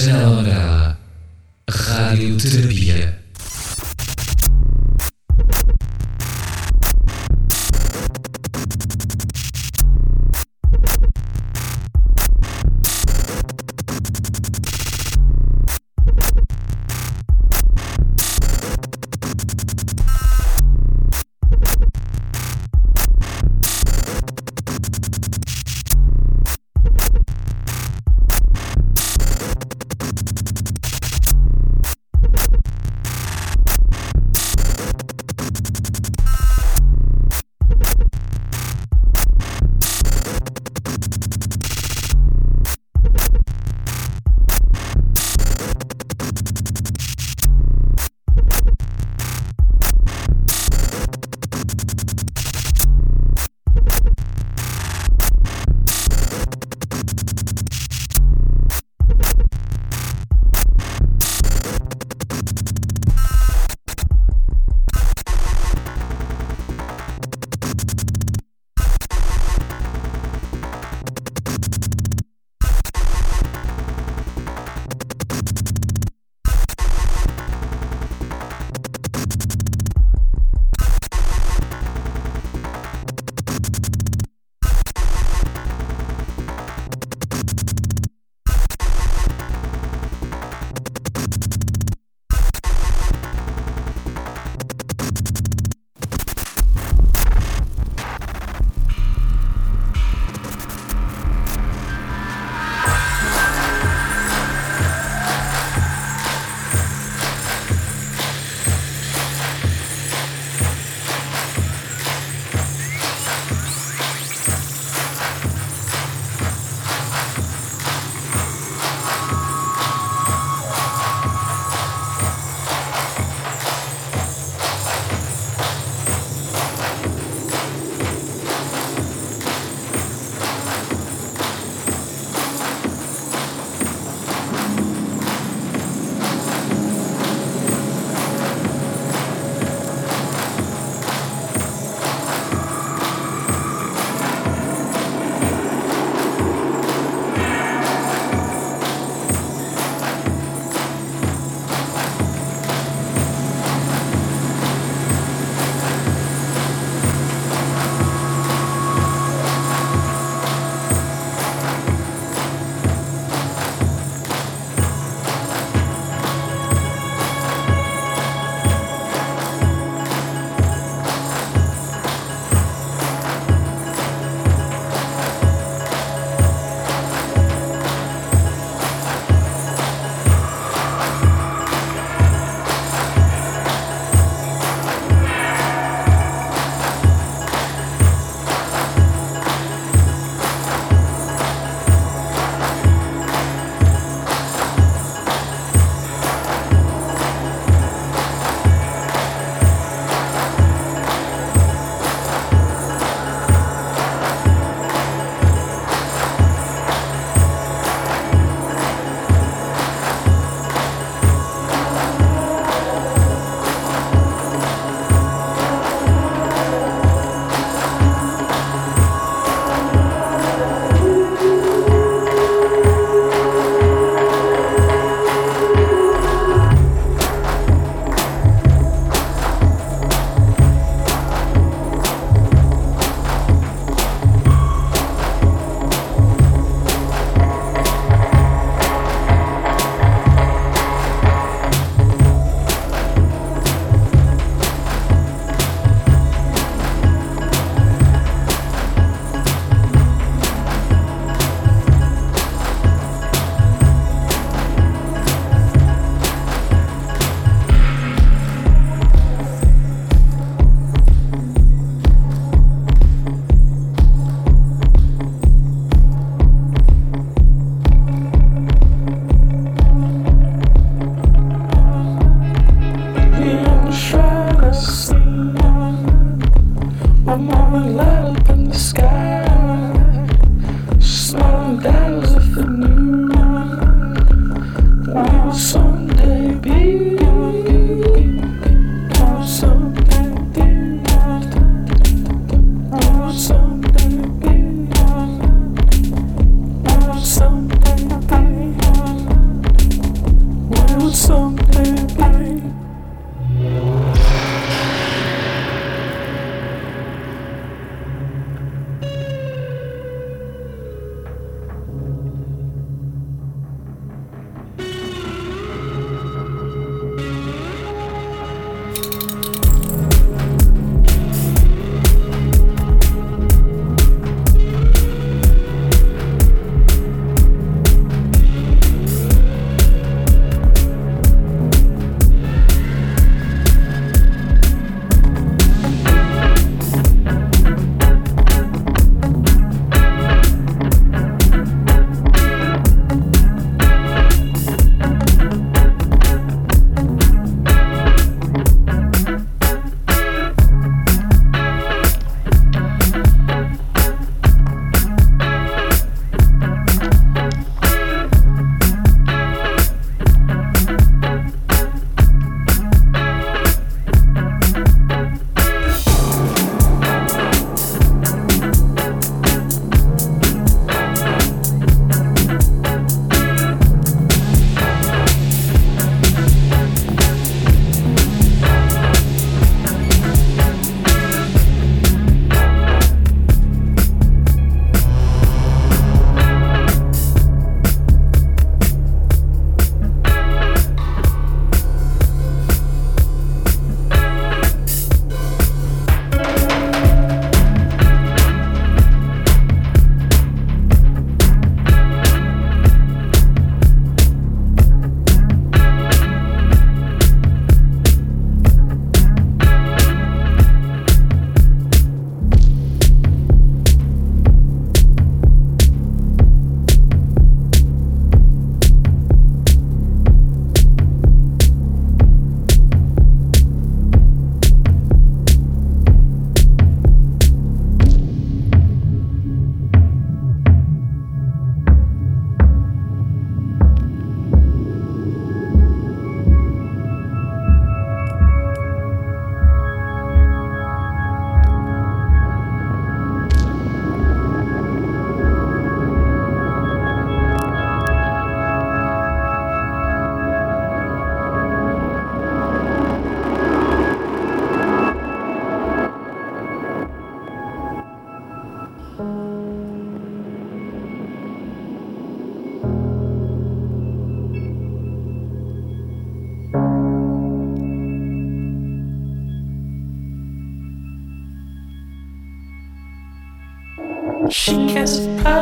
Janela Amarela. Radioterapia.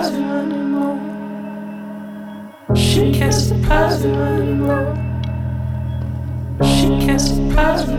Surprise you anymore. She can't surprise you anymore. She can't surprise you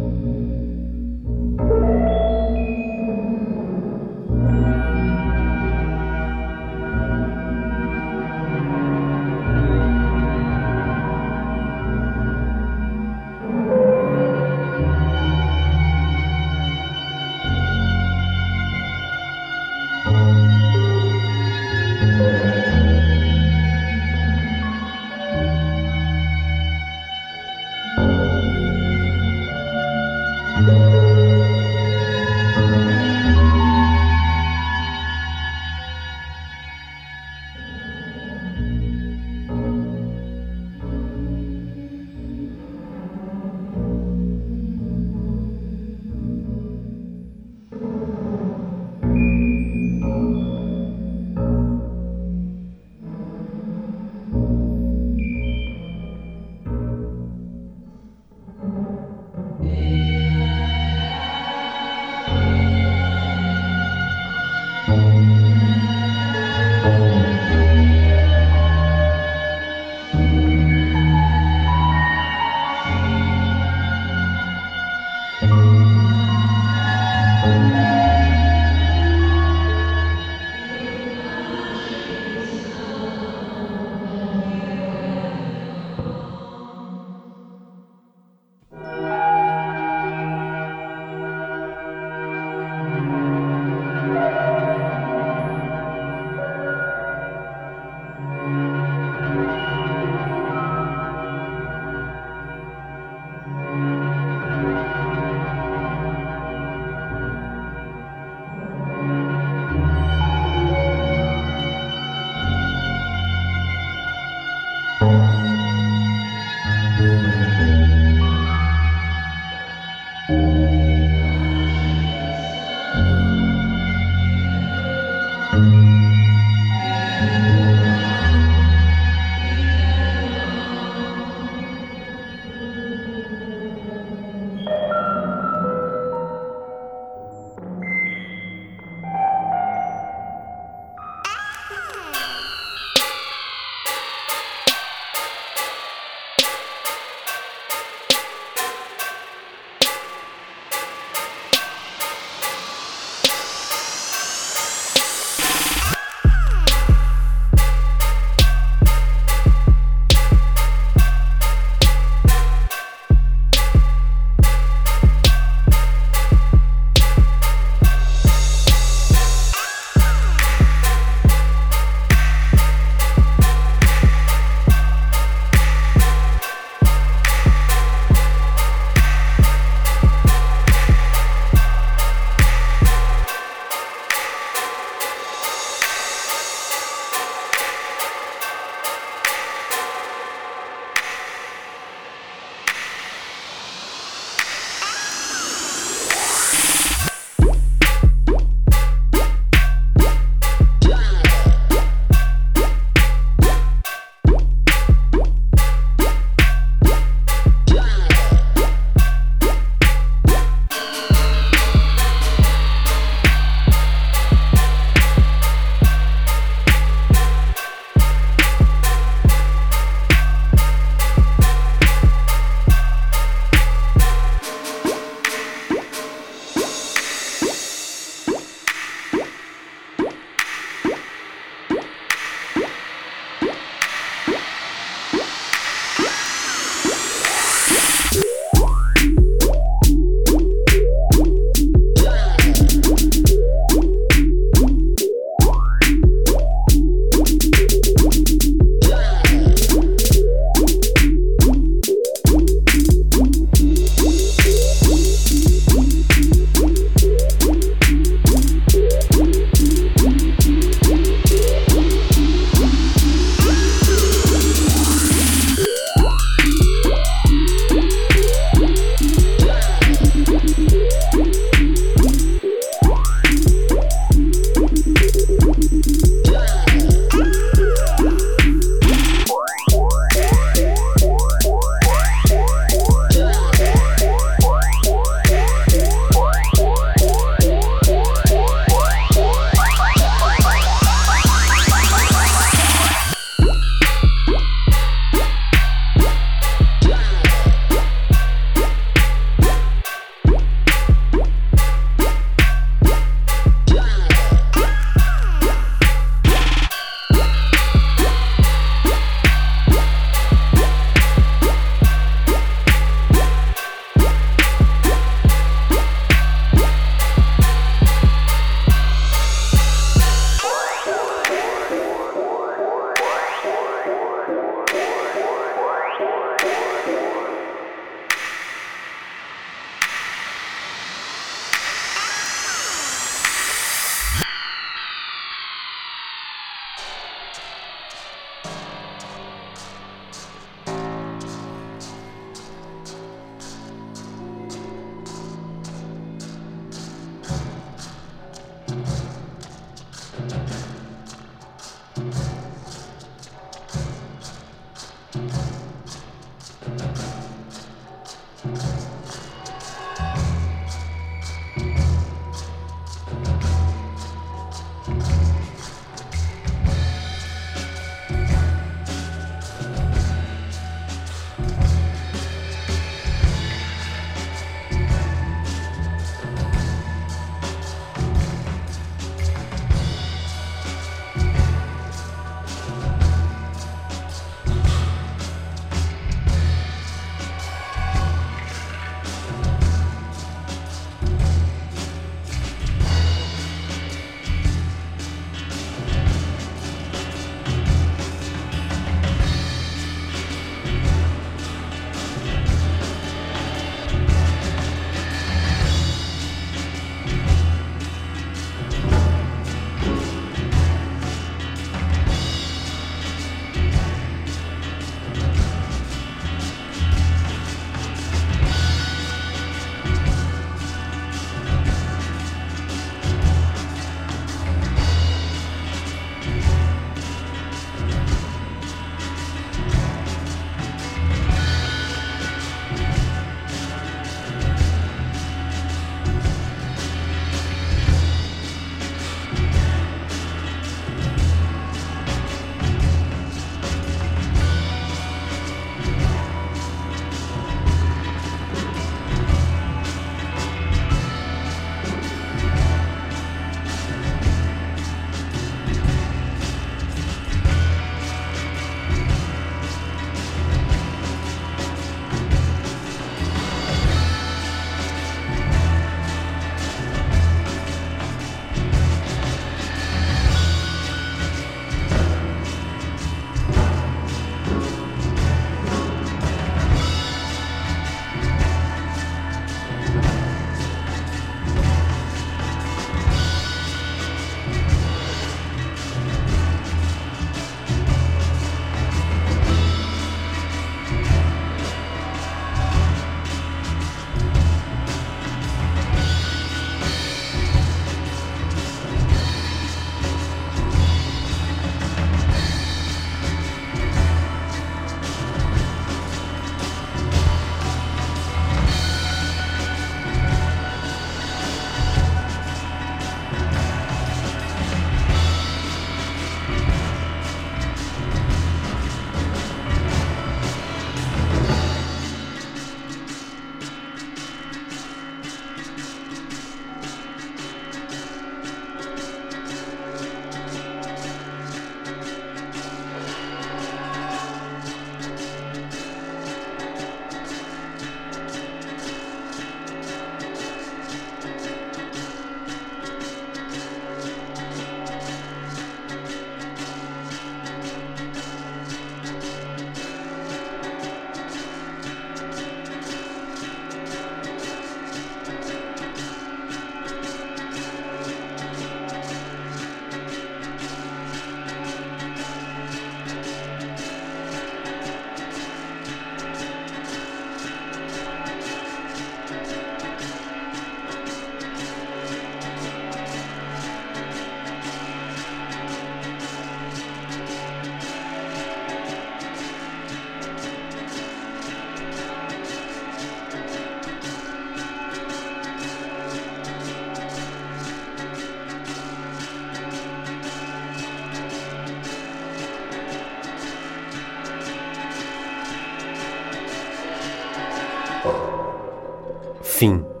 Fim.